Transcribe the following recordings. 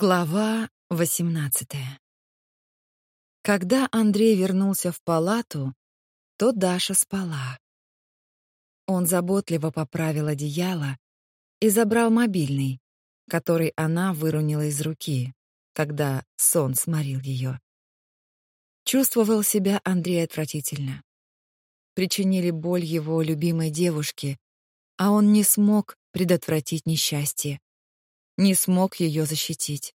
Глава 18. Когда Андрей вернулся в палату, то Даша спала. Он заботливо поправил одеяло и забрал мобильный, который она выронила из руки, когда сон сморил ее. Чувствовал себя Андрей отвратительно. Причинили боль его любимой девушке, а он не смог предотвратить несчастье не смог ее защитить.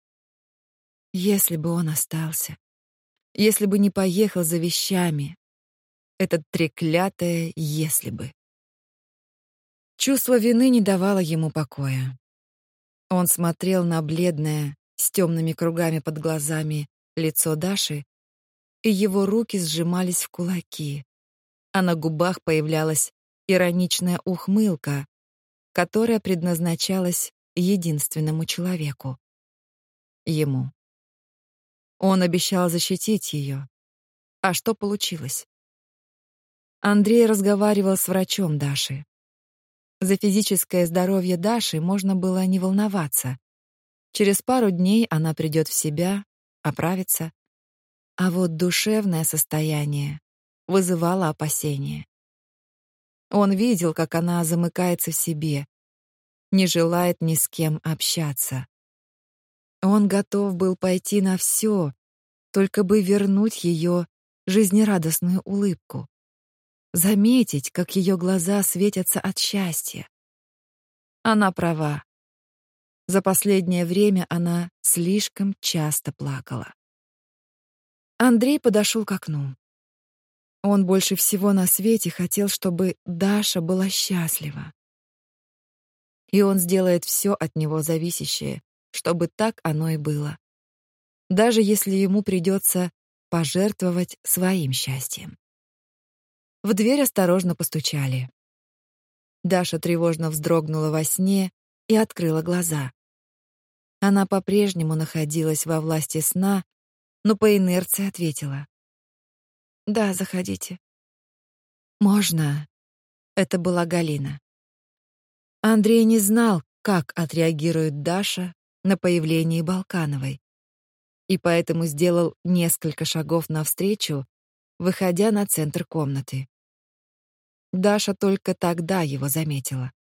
Если бы он остался, если бы не поехал за вещами, этот треклятое «если бы». Чувство вины не давало ему покоя. Он смотрел на бледное, с темными кругами под глазами, лицо Даши, и его руки сжимались в кулаки, а на губах появлялась ироничная ухмылка, которая предназначалась единственному человеку. Ему. Он обещал защитить ее. А что получилось? Андрей разговаривал с врачом Даши. За физическое здоровье Даши можно было не волноваться. Через пару дней она придет в себя, оправится. А вот душевное состояние вызывало опасения. Он видел, как она замыкается в себе, не желает ни с кем общаться. Он готов был пойти на все, только бы вернуть ее жизнерадостную улыбку. Заметить, как ее глаза светятся от счастья. Она права. За последнее время она слишком часто плакала. Андрей подошел к окну. Он больше всего на свете хотел, чтобы Даша была счастлива и он сделает все от него зависящее, чтобы так оно и было. Даже если ему придется пожертвовать своим счастьем. В дверь осторожно постучали. Даша тревожно вздрогнула во сне и открыла глаза. Она по-прежнему находилась во власти сна, но по инерции ответила. «Да, заходите». «Можно?» Это была Галина. Андрей не знал, как отреагирует Даша на появление Балкановой, и поэтому сделал несколько шагов навстречу, выходя на центр комнаты. Даша только тогда его заметила.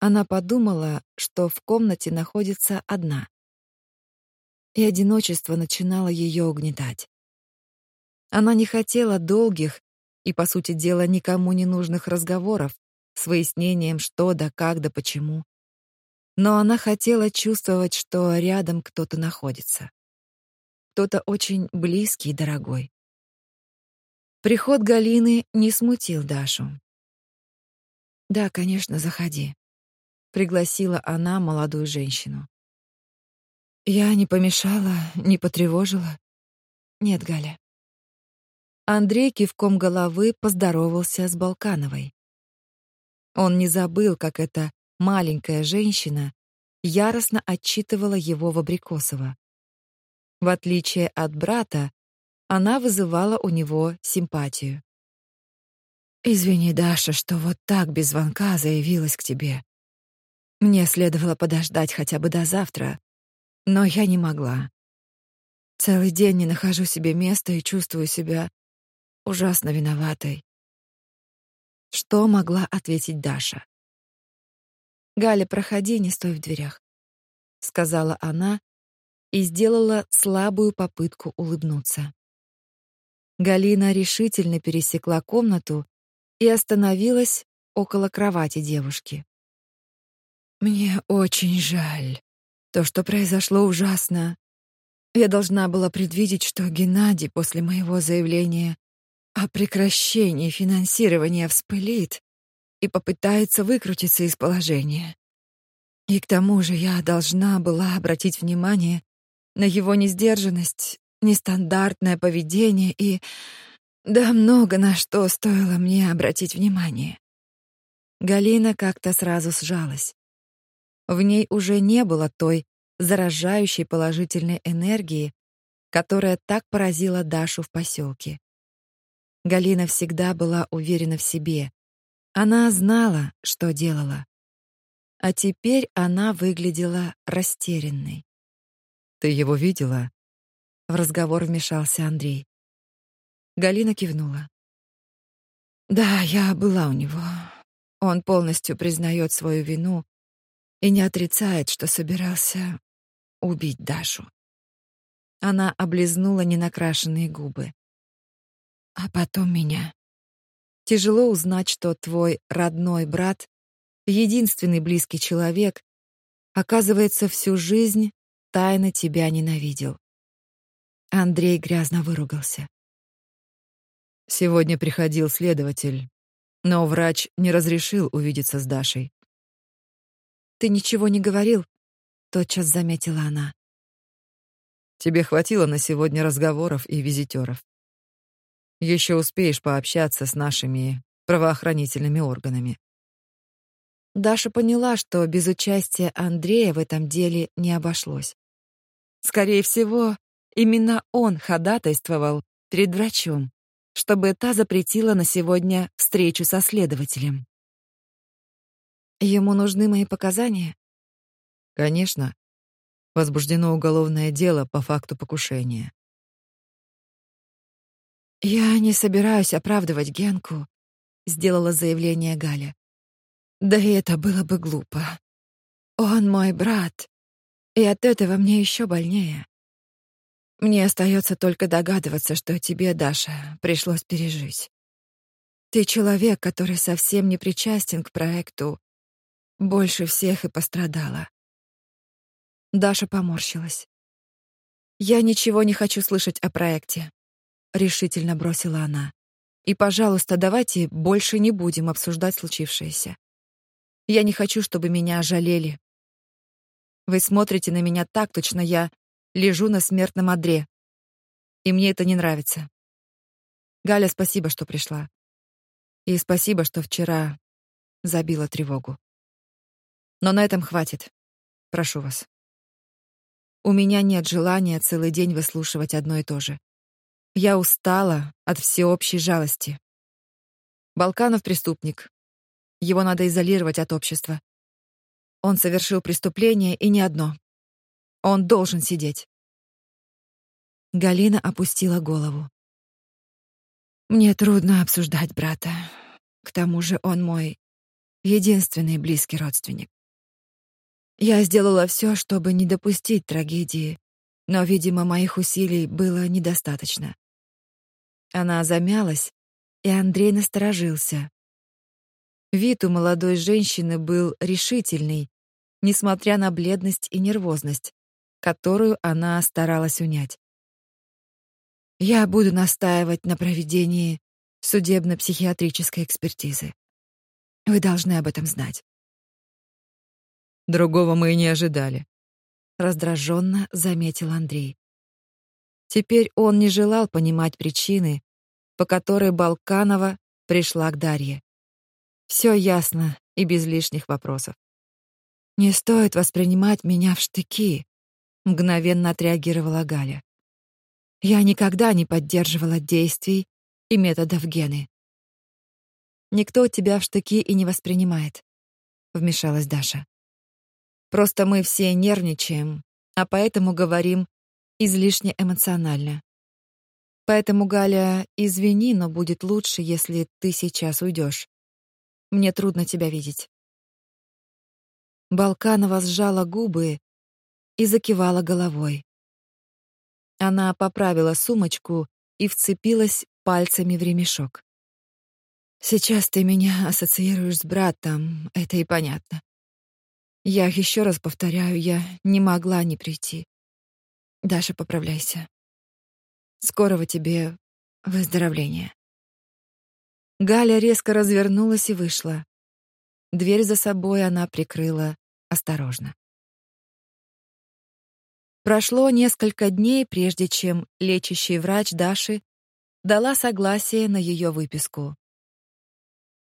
Она подумала, что в комнате находится одна. И одиночество начинало ее угнетать. Она не хотела долгих и, по сути дела, никому не нужных разговоров, с выяснением, что да как да почему. Но она хотела чувствовать, что рядом кто-то находится. Кто-то очень близкий и дорогой. Приход Галины не смутил Дашу. «Да, конечно, заходи», — пригласила она молодую женщину. «Я не помешала, не потревожила?» «Нет, Галя». Андрей кивком головы поздоровался с Балкановой. Он не забыл, как эта маленькая женщина яростно отчитывала его в Абрикосово. В отличие от брата, она вызывала у него симпатию. «Извини, Даша, что вот так без звонка заявилась к тебе. Мне следовало подождать хотя бы до завтра, но я не могла. Целый день не нахожу себе места и чувствую себя ужасно виноватой. Что могла ответить Даша? «Галя, проходи, не стой в дверях», — сказала она и сделала слабую попытку улыбнуться. Галина решительно пересекла комнату и остановилась около кровати девушки. «Мне очень жаль. То, что произошло, ужасно. Я должна была предвидеть, что Геннадий после моего заявления о прекращении финансирования вспылит и попытается выкрутиться из положения. И к тому же я должна была обратить внимание на его несдержанность, нестандартное поведение и... Да много на что стоило мне обратить внимание. Галина как-то сразу сжалась. В ней уже не было той заражающей положительной энергии, которая так поразила Дашу в поселке. Галина всегда была уверена в себе. Она знала, что делала. А теперь она выглядела растерянной. Ты его видела? В разговор вмешался Андрей. Галина кивнула. Да, я была у него. Он полностью признает свою вину и не отрицает, что собирался убить Дашу. Она облизнула ненакрашенные губы. А потом меня. Тяжело узнать, что твой родной брат, единственный близкий человек, оказывается, всю жизнь тайно тебя ненавидел. Андрей грязно выругался. Сегодня приходил следователь, но врач не разрешил увидеться с Дашей. Ты ничего не говорил, тотчас заметила она. Тебе хватило на сегодня разговоров и визитеров. Еще успеешь пообщаться с нашими правоохранительными органами. Даша поняла, что без участия Андрея в этом деле не обошлось. Скорее всего, именно он ходатайствовал перед врачом, чтобы та запретила на сегодня встречу со следователем. Ему нужны мои показания? Конечно. Возбуждено уголовное дело по факту покушения. Я не собираюсь оправдывать Генку, сделала заявление Галя. Да и это было бы глупо. Он мой брат, и от этого мне еще больнее. Мне остается только догадываться, что тебе, Даша, пришлось пережить. Ты человек, который совсем не причастен к проекту, больше всех и пострадала. Даша поморщилась. Я ничего не хочу слышать о проекте, решительно бросила она. И, пожалуйста, давайте больше не будем обсуждать случившееся. Я не хочу, чтобы меня жалели. Вы смотрите на меня так, точно я лежу на смертном одре. И мне это не нравится. Галя, спасибо, что пришла. И спасибо, что вчера забила тревогу. Но на этом хватит. Прошу вас. У меня нет желания целый день выслушивать одно и то же. Я устала от всеобщей жалости. Балканов преступник. Его надо изолировать от общества. Он совершил преступление и не одно. Он должен сидеть. Галина опустила голову. Мне трудно обсуждать брата. К тому же он мой единственный близкий родственник. Я сделала все, чтобы не допустить трагедии, но, видимо, моих усилий было недостаточно. Она замялась, и Андрей насторожился. Вид у молодой женщины был решительный, несмотря на бледность и нервозность, которую она старалась унять. Я буду настаивать на проведении судебно-психиатрической экспертизы. Вы должны об этом знать. Другого мы и не ожидали, раздраженно заметил Андрей. Теперь он не желал понимать причины, по которой Балканова пришла к Дарье. Все ясно и без лишних вопросов. Не стоит воспринимать меня в штыки, мгновенно отреагировала Галя. Я никогда не поддерживала действий и методов Гены. Никто тебя в штыки и не воспринимает, вмешалась Даша. Просто мы все нервничаем, а поэтому говорим излишне эмоционально. Поэтому, Галя, извини, но будет лучше, если ты сейчас уйдешь. Мне трудно тебя видеть. Балканова сжала губы и закивала головой. Она поправила сумочку и вцепилась пальцами в ремешок. Сейчас ты меня ассоциируешь с братом, это и понятно. Я еще раз повторяю, я не могла не прийти. Даша, поправляйся. Скорого тебе выздоровления. Галя резко развернулась и вышла. Дверь за собой она прикрыла осторожно. Прошло несколько дней, прежде чем лечащий врач Даши дала согласие на ее выписку.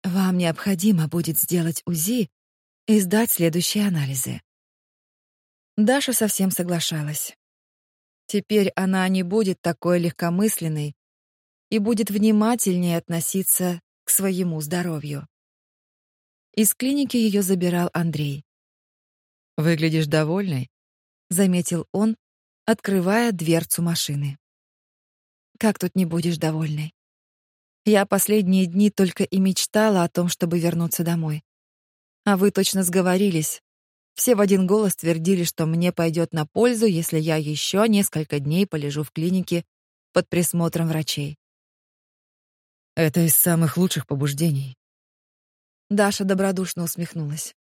Вам необходимо будет сделать УЗИ и сдать следующие анализы. Даша совсем соглашалась. Теперь она не будет такой легкомысленной и будет внимательнее относиться к своему здоровью. Из клиники ее забирал Андрей. Выглядишь довольной, заметил он, открывая дверцу машины. Как тут не будешь довольной? Я последние дни только и мечтала о том, чтобы вернуться домой. А вы точно сговорились. Все в один голос твердили, что мне пойдет на пользу, если я еще несколько дней полежу в клинике под присмотром врачей. Это из самых лучших побуждений. Даша добродушно усмехнулась.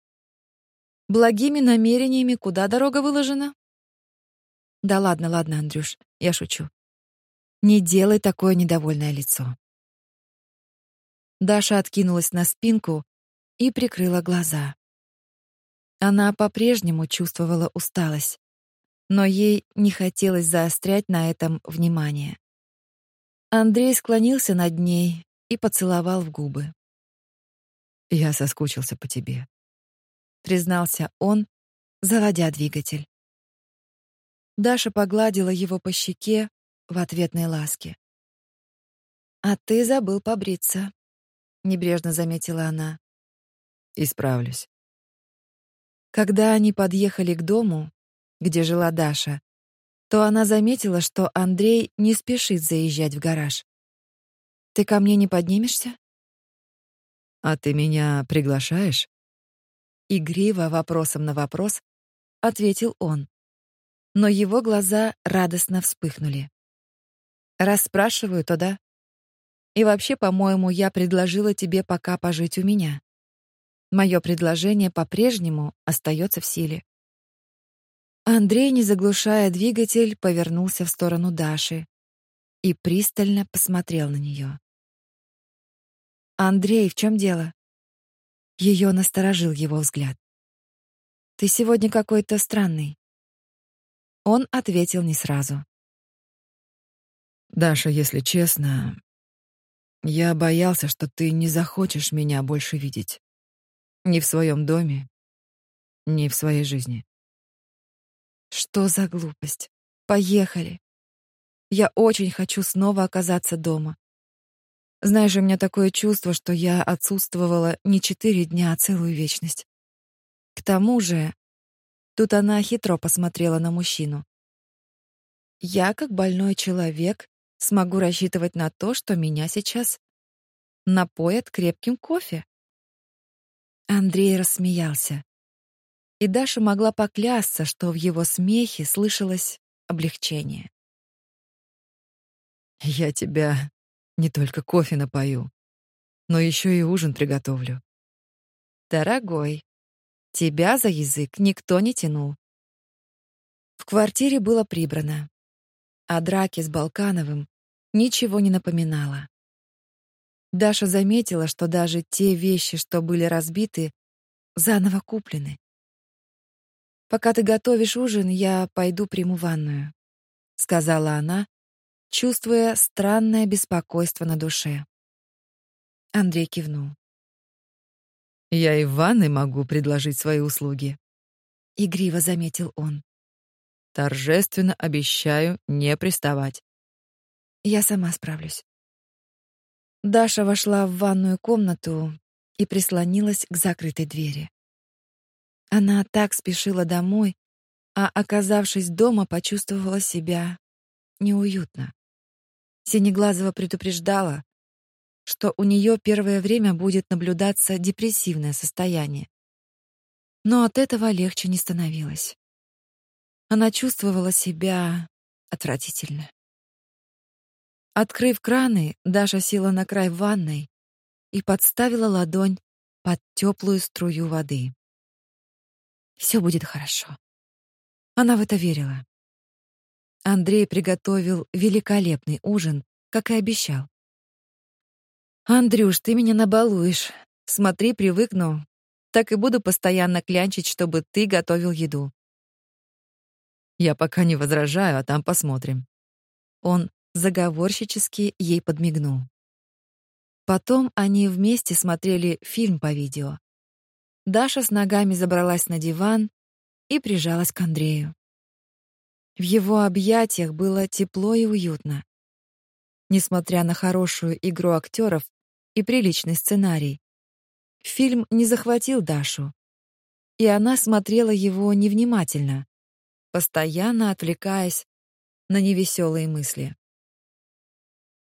Благими намерениями куда дорога выложена? Да ладно, ладно, Андрюш, я шучу. Не делай такое недовольное лицо. Даша откинулась на спинку и прикрыла глаза. Она по-прежнему чувствовала усталость, но ей не хотелось заострять на этом внимание. Андрей склонился над ней и поцеловал в губы. «Я соскучился по тебе», — признался он, заводя двигатель. Даша погладила его по щеке в ответной ласке. «А ты забыл побриться», небрежно заметила она. Исправлюсь. Когда они подъехали к дому, где жила Даша, то она заметила, что Андрей не спешит заезжать в гараж. Ты ко мне не поднимешься? А ты меня приглашаешь? Игриво вопросом на вопрос ответил он. Но его глаза радостно вспыхнули. Раз спрашиваю, то да. И вообще, по-моему, я предложила тебе пока пожить у меня. Мое предложение по-прежнему остается в силе. Андрей, не заглушая двигатель, повернулся в сторону Даши и пристально посмотрел на нее. Андрей, в чем дело? Ее насторожил его взгляд. Ты сегодня какой-то странный. Он ответил не сразу. Даша, если честно, я боялся, что ты не захочешь меня больше видеть. Ни в своем доме, ни в своей жизни. Что за глупость? Поехали. Я очень хочу снова оказаться дома. Знаешь, у меня такое чувство, что я отсутствовала не четыре дня, а целую вечность. К тому же, тут она хитро посмотрела на мужчину. Я, как больной человек, смогу рассчитывать на то, что меня сейчас напоят крепким кофе. Андрей рассмеялся. И Даша могла поклясться, что в его смехе слышалось облегчение. Я тебя не только кофе напою, но еще и ужин приготовлю. Дорогой, тебя за язык никто не тянул. В квартире было прибрано а драки с Балкановым ничего не напоминало. Даша заметила, что даже те вещи, что были разбиты, заново куплены. «Пока ты готовишь ужин, я пойду приму ванную», — сказала она, чувствуя странное беспокойство на душе. Андрей кивнул. «Я и в ванной могу предложить свои услуги», — игриво заметил он. Торжественно обещаю не приставать. Я сама справлюсь. Даша вошла в ванную комнату и прислонилась к закрытой двери. Она так спешила домой, а оказавшись дома, почувствовала себя неуютно. Синеглазова предупреждала, что у нее первое время будет наблюдаться депрессивное состояние. Но от этого легче не становилось. Она чувствовала себя отвратительно. Открыв краны, Даша села на край ванной и подставила ладонь под теплую струю воды. Все будет хорошо. Она в это верила. Андрей приготовил великолепный ужин, как и обещал. Андрюш, ты меня набалуешь. Смотри, привыкну. Так и буду постоянно клянчить, чтобы ты готовил еду. Я пока не возражаю, а там посмотрим. Он заговорщически ей подмигнул. Потом они вместе смотрели фильм по видео. Даша с ногами забралась на диван и прижалась к Андрею. В его объятиях было тепло и уютно. Несмотря на хорошую игру актеров и приличный сценарий, фильм не захватил Дашу, и она смотрела его невнимательно, постоянно отвлекаясь на невеселые мысли.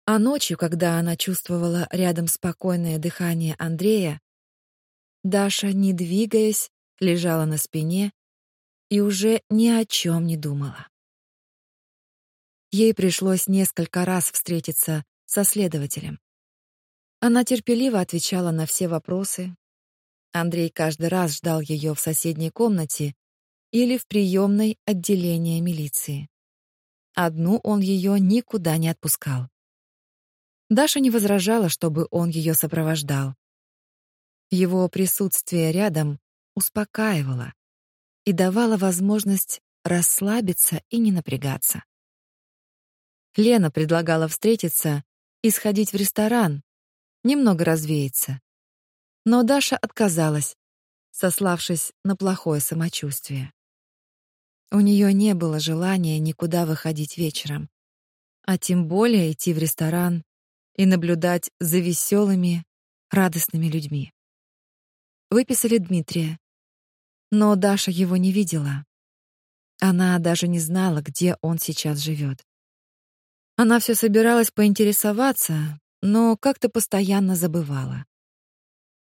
А ночью, когда она чувствовала рядом спокойное дыхание Андрея, Даша, не двигаясь, лежала на спине и уже ни о чем не думала. Ей пришлось несколько раз встретиться со следователем. Она терпеливо отвечала на все вопросы. Андрей каждый раз ждал ее в соседней комнате или в приемной отделения милиции. Одну он ее никуда не отпускал. Даша не возражала, чтобы он ее сопровождал. Его присутствие рядом успокаивало и давало возможность расслабиться и не напрягаться. Лена предлагала встретиться и сходить в ресторан, немного развеяться. Но Даша отказалась, сославшись на плохое самочувствие. У нее не было желания никуда выходить вечером, а тем более идти в ресторан и наблюдать за веселыми, радостными людьми. Выписали Дмитрия. Но Даша его не видела. Она даже не знала, где он сейчас живет. Она все собиралась поинтересоваться, но как-то постоянно забывала.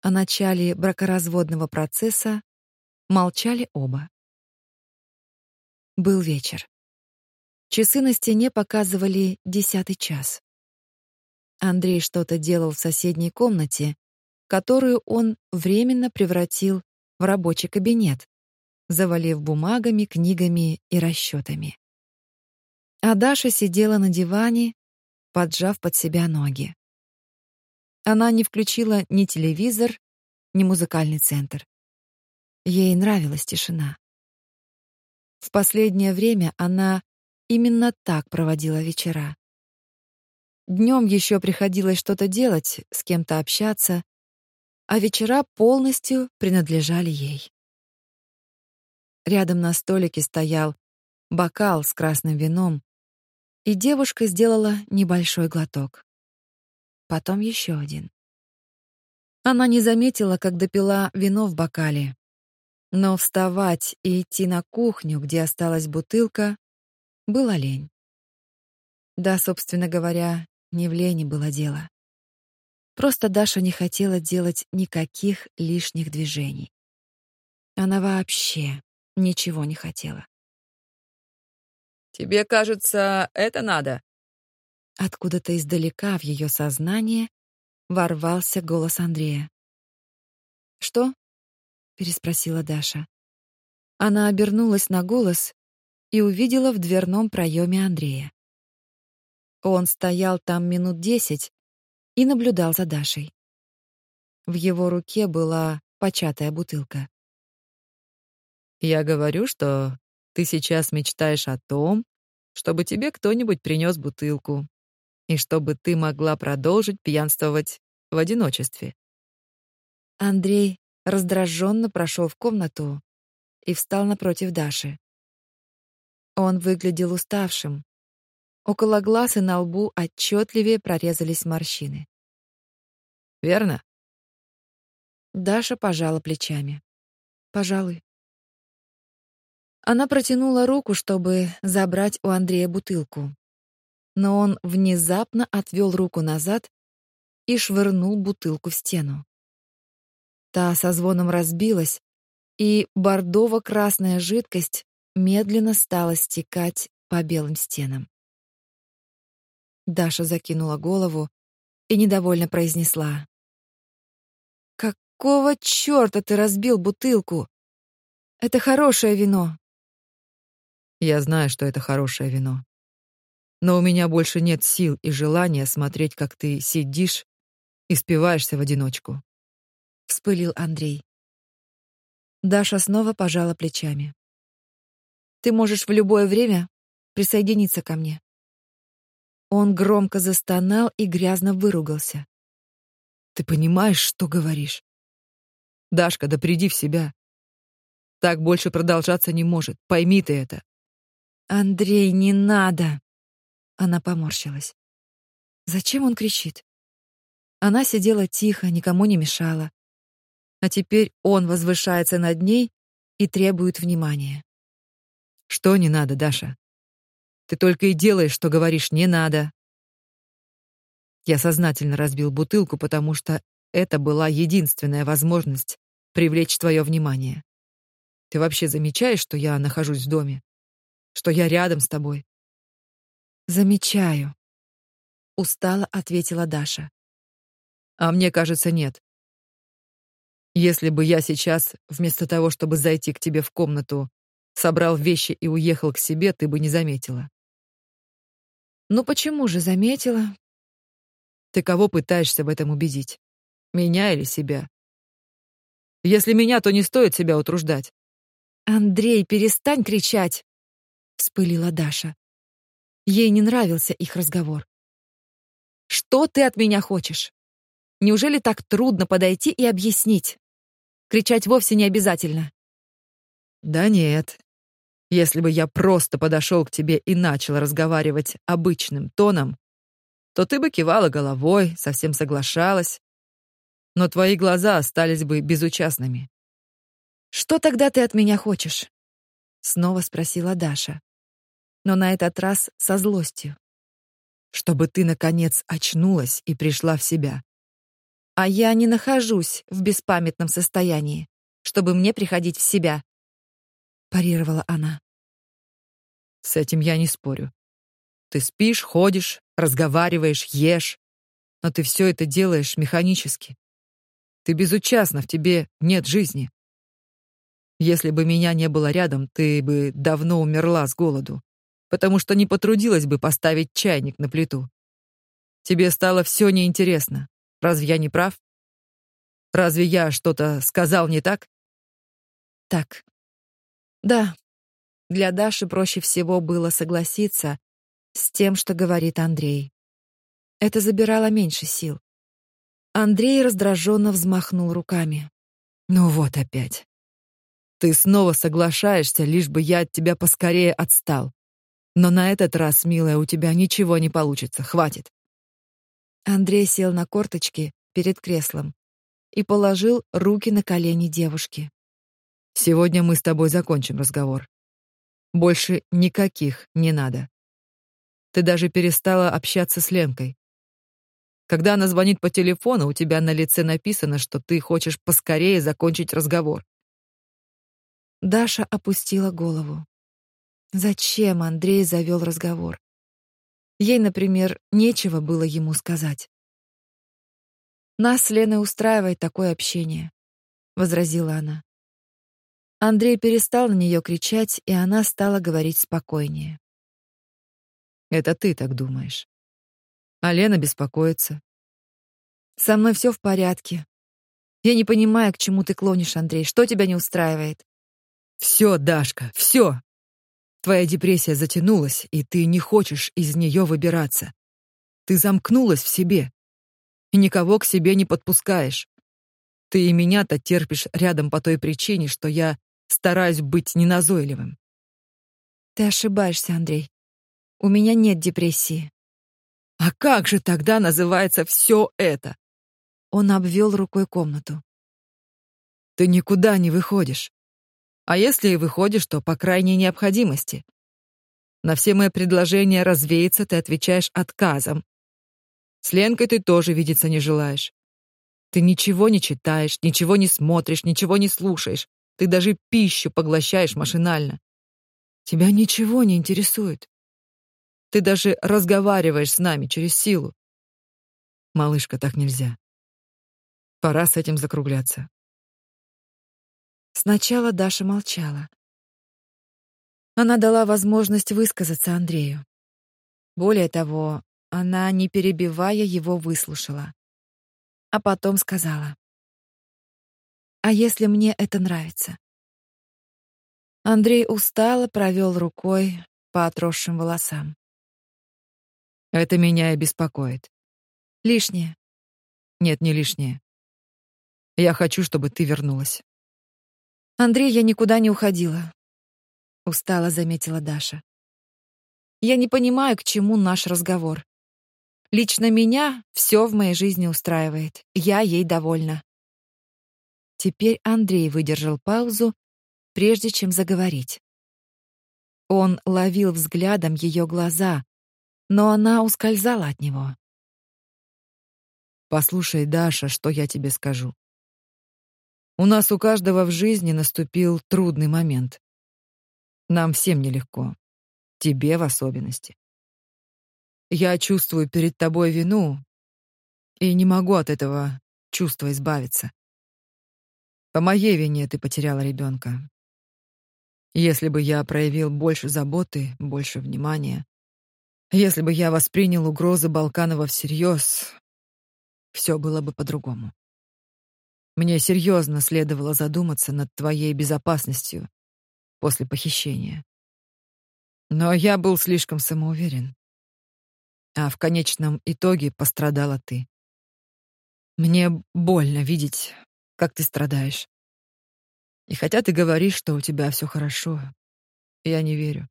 О начале бракоразводного процесса молчали оба. Был вечер. Часы на стене показывали десятый час. Андрей что-то делал в соседней комнате, которую он временно превратил в рабочий кабинет, завалив бумагами, книгами и расчетами. А Даша сидела на диване, поджав под себя ноги. Она не включила ни телевизор, ни музыкальный центр. Ей нравилась тишина. В последнее время она именно так проводила вечера. Днем еще приходилось что-то делать, с кем-то общаться, а вечера полностью принадлежали ей. Рядом на столике стоял бокал с красным вином, и девушка сделала небольшой глоток. Потом еще один. Она не заметила, как допила вино в бокале. Но вставать и идти на кухню, где осталась бутылка, было лень. Да, собственно говоря, не в лени было дело. Просто Даша не хотела делать никаких лишних движений. Она вообще ничего не хотела. «Тебе кажется, это надо?» Откуда-то издалека в ее сознание ворвался голос Андрея. «Что?» — переспросила Даша. Она обернулась на голос и увидела в дверном проеме Андрея. Он стоял там минут десять, и наблюдал за Дашей. В его руке была початая бутылка. Я говорю, что ты сейчас мечтаешь о том, чтобы тебе кто-нибудь принес бутылку, и чтобы ты могла продолжить пьянствовать в одиночестве. Андрей раздраженно прошел в комнату и встал напротив Даши. Он выглядел уставшим, Около глаз и на лбу отчетливее прорезались морщины. «Верно?» Даша пожала плечами. «Пожалуй». Она протянула руку, чтобы забрать у Андрея бутылку. Но он внезапно отвел руку назад и швырнул бутылку в стену. Та со звоном разбилась, и бордово-красная жидкость медленно стала стекать по белым стенам. Даша закинула голову и недовольно произнесла: "Какого чёрта ты разбил бутылку? Это хорошее вино". Я знаю, что это хорошее вино. Но у меня больше нет сил и желания смотреть, как ты сидишь и спиваешься в одиночку, вспылил Андрей. Даша снова пожала плечами. Ты можешь в любое время присоединиться ко мне. Он громко застонал и грязно выругался. Ты понимаешь, что говоришь? Дашка, да приди в себя. Так больше продолжаться не может. Пойми ты это. Андрей, не надо. Она поморщилась. Зачем он кричит? Она сидела тихо, никому не мешала. А теперь он возвышается над ней и требует внимания. Что не надо, Даша? Ты только и делаешь, что говоришь «не надо». Я сознательно разбил бутылку, потому что это была единственная возможность привлечь твое внимание. Ты вообще замечаешь, что я нахожусь в доме? Что я рядом с тобой? Замечаю, устало ответила Даша. А мне кажется, нет. Если бы я сейчас, вместо того, чтобы зайти к тебе в комнату, собрал вещи и уехал к себе, ты бы не заметила. Ну почему же заметила? Ты кого пытаешься в этом убедить? Меня или себя? Если меня, то не стоит себя утруждать. Андрей, перестань кричать, вспылила Даша. Ей не нравился их разговор. Что ты от меня хочешь? Неужели так трудно подойти и объяснить? Кричать вовсе не обязательно. Да нет. Если бы я просто подошел к тебе и начал разговаривать обычным тоном, то ты бы кивала головой, совсем соглашалась, но твои глаза остались бы безучастными. Что тогда ты от меня хочешь? снова спросила Даша. Но на этот раз со злостью. Чтобы ты наконец очнулась и пришла в себя. А я не нахожусь в беспамятном состоянии, чтобы мне приходить в себя, парировала она. С этим я не спорю. Ты спишь, ходишь, разговариваешь, ешь, но ты все это делаешь механически. Ты безучастна, в тебе нет жизни. Если бы меня не было рядом, ты бы давно умерла с голоду, потому что не потрудилась бы поставить чайник на плиту. Тебе стало все неинтересно. Разве я не прав? Разве я что-то сказал не так? Так. Да. Для Даши проще всего было согласиться с тем, что говорит Андрей. Это забирало меньше сил. Андрей раздраженно взмахнул руками. Ну вот опять. Ты снова соглашаешься, лишь бы я от тебя поскорее отстал. Но на этот раз, милая, у тебя ничего не получится. Хватит. Андрей сел на корточки перед креслом и положил руки на колени девушки. Сегодня мы с тобой закончим разговор. Больше никаких не надо. Ты даже перестала общаться с Ленкой. Когда она звонит по телефону, у тебя на лице написано, что ты хочешь поскорее закончить разговор. Даша опустила голову. Зачем Андрей завел разговор? Ей, например, нечего было ему сказать. Нас с Леной устраивает такое общение, возразила она. Андрей перестал на нее кричать, и она стала говорить спокойнее. Это ты так думаешь. А Лена беспокоится. Со мной все в порядке. Я не понимаю, к чему ты клонишь, Андрей. Что тебя не устраивает? Все, Дашка, все. Твоя депрессия затянулась, и ты не хочешь из нее выбираться. Ты замкнулась в себе и никого к себе не подпускаешь. Ты и меня-то терпишь рядом по той причине, что я стараюсь быть неназойливым. Ты ошибаешься, Андрей. У меня нет депрессии. А как же тогда называется все это? Он обвел рукой комнату. Ты никуда не выходишь. А если и выходишь, то по крайней необходимости. На все мои предложения развеяться ты отвечаешь отказом. С Ленкой ты тоже видеться не желаешь. Ты ничего не читаешь, ничего не смотришь, ничего не слушаешь. Ты даже пищу поглощаешь машинально. Тебя ничего не интересует. Ты даже разговариваешь с нами через силу. Малышка, так нельзя. Пора с этим закругляться. Сначала Даша молчала. Она дала возможность высказаться Андрею. Более того, она, не перебивая его, выслушала. А потом сказала: "А если мне это нравится?" Андрей устало провел рукой по отросшим волосам. Это меня и беспокоит. Лишнее. Нет, не лишнее. Я хочу, чтобы ты вернулась. Андрей, я никуда не уходила, устало заметила Даша. Я не понимаю, к чему наш разговор. Лично меня все в моей жизни устраивает. Я ей довольна. Теперь Андрей выдержал паузу, прежде чем заговорить. Он ловил взглядом ее глаза, но она ускользала от него. Послушай, Даша, что я тебе скажу. У нас у каждого в жизни наступил трудный момент. Нам всем нелегко. Тебе в особенности. Я чувствую перед тобой вину и не могу от этого чувства избавиться. По моей вине ты потеряла ребенка. Если бы я проявил больше заботы, больше внимания, если бы я воспринял угрозы Балканова всерьез, все было бы по-другому. Мне серьезно следовало задуматься над твоей безопасностью после похищения. Но я был слишком самоуверен. А в конечном итоге пострадала ты. Мне больно видеть, как ты страдаешь. И хотя ты говоришь, что у тебя все хорошо, я не верю.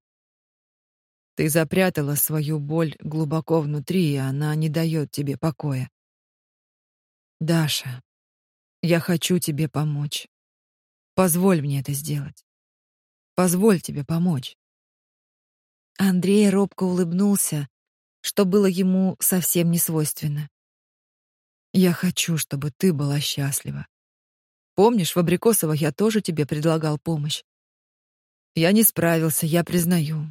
Ты запрятала свою боль глубоко внутри, и она не дает тебе покоя. Даша, я хочу тебе помочь. Позволь мне это сделать. Позволь тебе помочь. Андрей робко улыбнулся, что было ему совсем не свойственно. Я хочу, чтобы ты была счастлива. Помнишь, в Абрикосово я тоже тебе предлагал помощь. Я не справился, я признаю.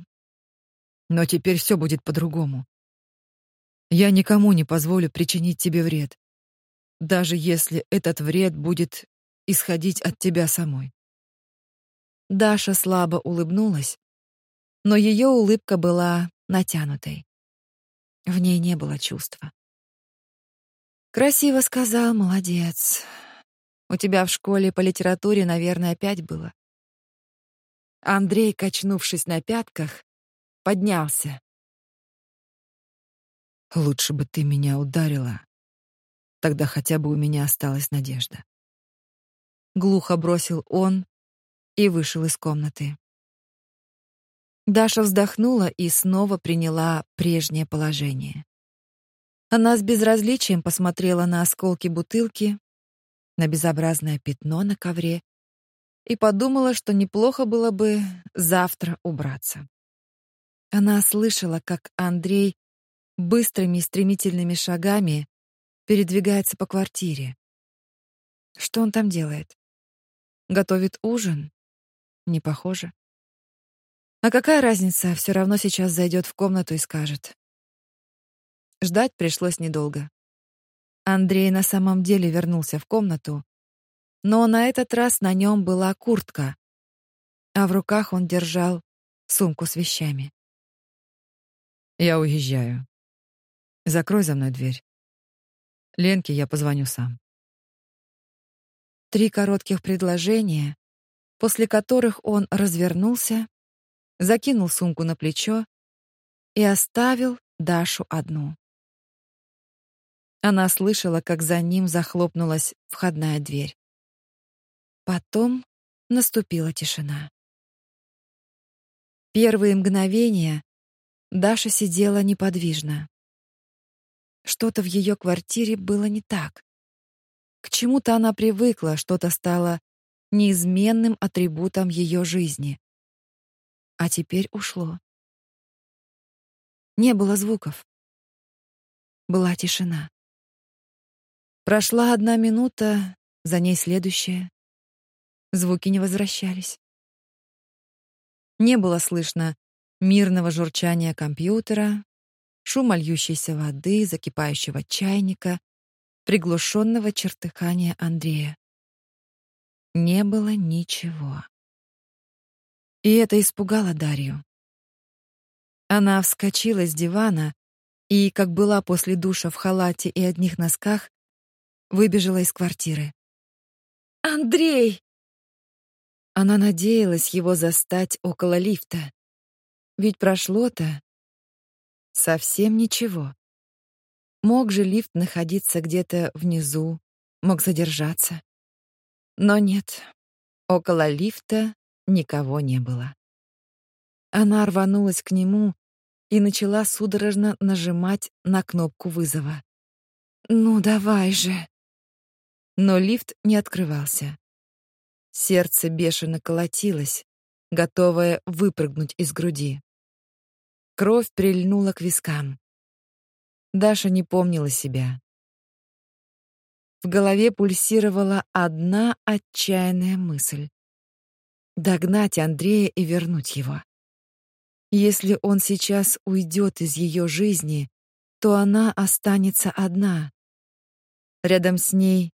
Но теперь все будет по-другому. Я никому не позволю причинить тебе вред, даже если этот вред будет исходить от тебя самой. Даша слабо улыбнулась, но ее улыбка была натянутой. В ней не было чувства. Красиво сказал, молодец. У тебя в школе по литературе, наверное, пять было. Андрей, качнувшись на пятках, поднялся. Лучше бы ты меня ударила. Тогда хотя бы у меня осталась надежда. Глухо бросил он и вышел из комнаты. Даша вздохнула и снова приняла прежнее положение. Она с безразличием посмотрела на осколки бутылки, на безобразное пятно на ковре и подумала, что неплохо было бы завтра убраться. Она слышала, как Андрей быстрыми и стремительными шагами передвигается по квартире. Что он там делает? Готовит ужин? Не похоже. А какая разница, все равно сейчас зайдет в комнату и скажет. Ждать пришлось недолго. Андрей на самом деле вернулся в комнату, но на этот раз на нем была куртка, а в руках он держал сумку с вещами. Я уезжаю. Закрой за мной дверь. Ленке я позвоню сам. Три коротких предложения, после которых он развернулся, закинул сумку на плечо и оставил Дашу одну. Она слышала, как за ним захлопнулась входная дверь. Потом наступила тишина. Первые мгновения Даша сидела неподвижно. Что-то в ее квартире было не так. К чему-то она привыкла, что-то стало неизменным атрибутом ее жизни. А теперь ушло. Не было звуков. Была тишина. Прошла одна минута, за ней следующая. Звуки не возвращались. Не было слышно мирного журчания компьютера, шума льющейся воды, закипающего чайника, приглушенного чертыхания Андрея. Не было ничего. И это испугало Дарью. Она вскочила с дивана и, как была после душа в халате и одних носках, выбежала из квартиры. «Андрей!» Она надеялась его застать около лифта. Ведь прошло-то совсем ничего. Мог же лифт находиться где-то внизу, мог задержаться. Но нет, около лифта никого не было. Она рванулась к нему и начала судорожно нажимать на кнопку вызова. «Ну, давай же!» Но лифт не открывался. Сердце бешено колотилось, готовая выпрыгнуть из груди. Кровь прильнула к вискам. Даша не помнила себя. В голове пульсировала одна отчаянная мысль — догнать Андрея и вернуть его. Если он сейчас уйдет из ее жизни, то она останется одна. Рядом с ней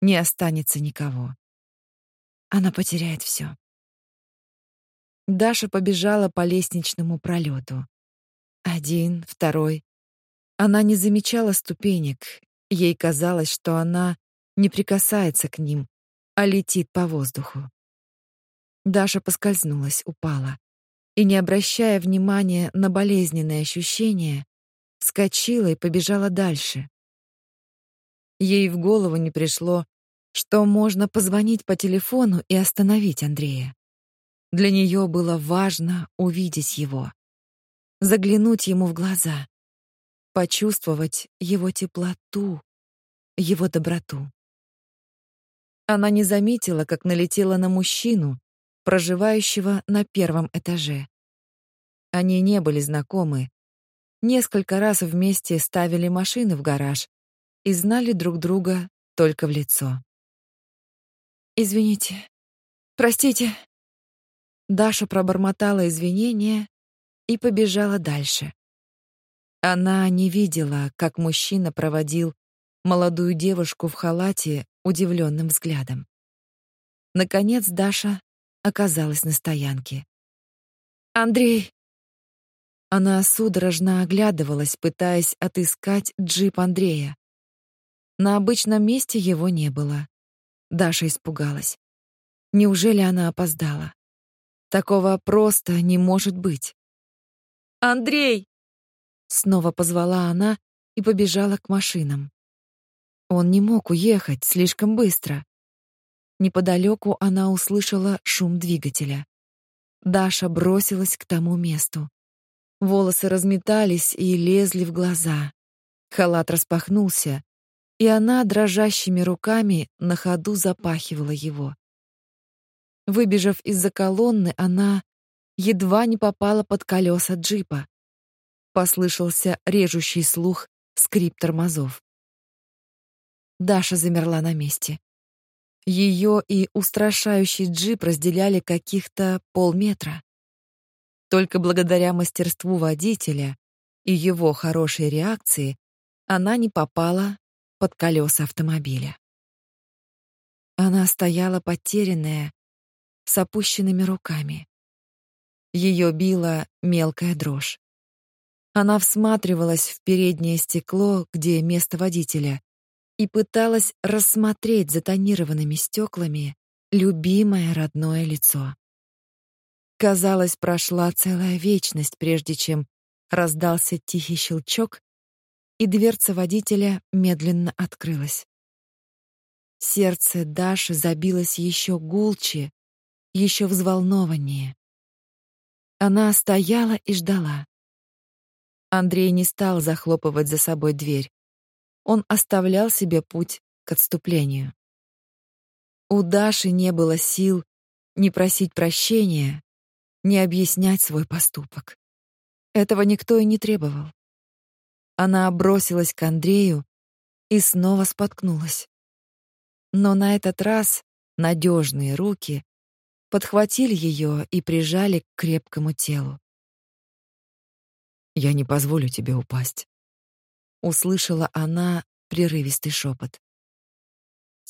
не останется никого. Она потеряет все. Даша побежала по лестничному пролету. Один, второй. Она не замечала ступенек. Ей казалось, что она не прикасается к ним, а летит по воздуху. Даша поскользнулась, упала и, не обращая внимания на болезненные ощущения, вскочила и побежала дальше. Ей в голову не пришло, что можно позвонить по телефону и остановить Андрея. Для нее было важно увидеть его, заглянуть ему в глаза, почувствовать его теплоту, его доброту. Она не заметила, как налетела на мужчину, проживающего на первом этаже. Они не были знакомы. Несколько раз вместе ставили машины в гараж и знали друг друга только в лицо. Извините. Простите. Даша пробормотала извинения и побежала дальше. Она не видела, как мужчина проводил молодую девушку в халате удивленным взглядом. Наконец Даша оказалась на стоянке. Андрей. Она судорожно оглядывалась, пытаясь отыскать джип Андрея. На обычном месте его не было. Даша испугалась. Неужели она опоздала? Такого просто не может быть. Андрей! Снова позвала она и побежала к машинам. Он не мог уехать слишком быстро. Неподалеку она услышала шум двигателя. Даша бросилась к тому месту. Волосы разметались и лезли в глаза. Халат распахнулся, и она дрожащими руками на ходу запахивала его. Выбежав из-за колонны, она едва не попала под колеса джипа. Послышался режущий слух скрип тормозов. Даша замерла на месте. Ее и устрашающий джип разделяли каких-то полметра. Только благодаря мастерству водителя и его хорошей реакции она не попала под колеса автомобиля. Она стояла потерянная, с опущенными руками. Ее била мелкая дрожь. Она всматривалась в переднее стекло, где место водителя, и пыталась рассмотреть за тонированными стеклами любимое родное лицо. Казалось, прошла целая вечность, прежде чем раздался тихий щелчок, и дверца водителя медленно открылась. Сердце Даши забилось еще гулче, еще взволнованнее. Она стояла и ждала. Андрей не стал захлопывать за собой дверь он оставлял себе путь к отступлению. У Даши не было сил ни просить прощения, ни объяснять свой поступок. Этого никто и не требовал. Она бросилась к Андрею и снова споткнулась. Но на этот раз надежные руки подхватили ее и прижали к крепкому телу. Я не позволю тебе упасть услышала она прерывистый шепот.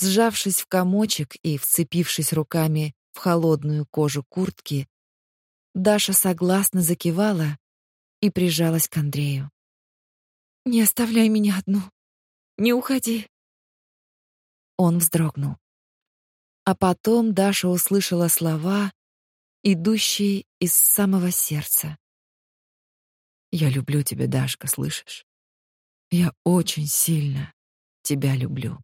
Сжавшись в комочек и вцепившись руками в холодную кожу куртки, Даша согласно закивала и прижалась к Андрею. Не оставляй меня одну. Не уходи. Он вздрогнул. А потом Даша услышала слова, идущие из самого сердца. Я люблю тебя, Дашка, слышишь? Я очень сильно тебя люблю.